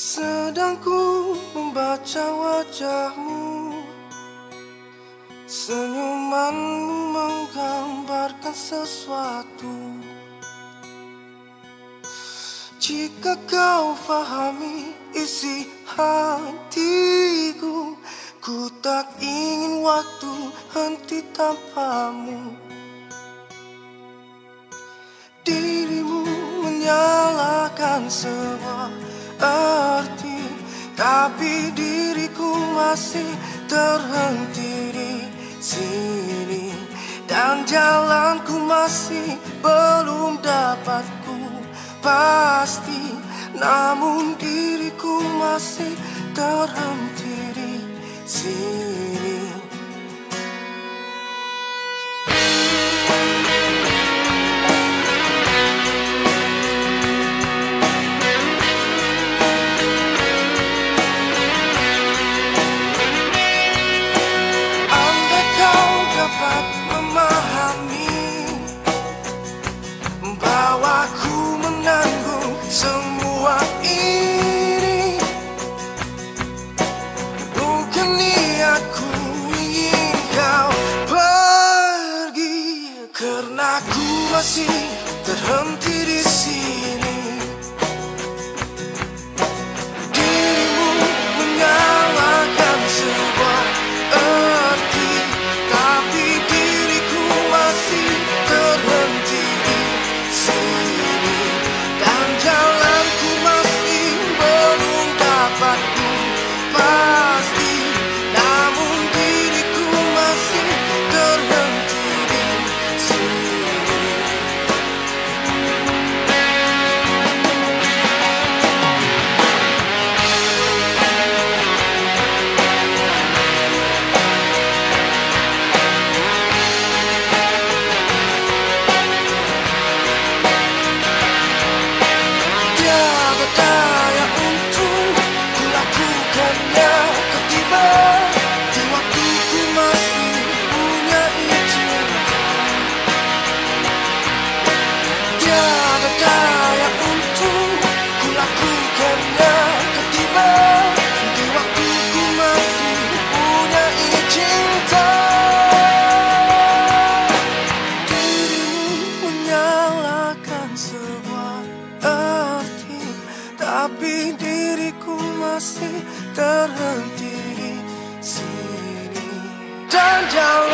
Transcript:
Sedang ku membaca wajahmu. Senyumanmu menggambarkan sesuatu. Jika kau fahami isi hatiku Ku tak ingin waktu henti tanpamu. Dirimu menyalakan sebuah arti Tapi diriku masih terhenti di sini. Dan jalanku masih belum dapat ku pasti. Namun diriku masih terhenti di sini Karena ku masih terhenti di sini sebuah arti Tapi diriku masih terhenti di sini. Dan jalanku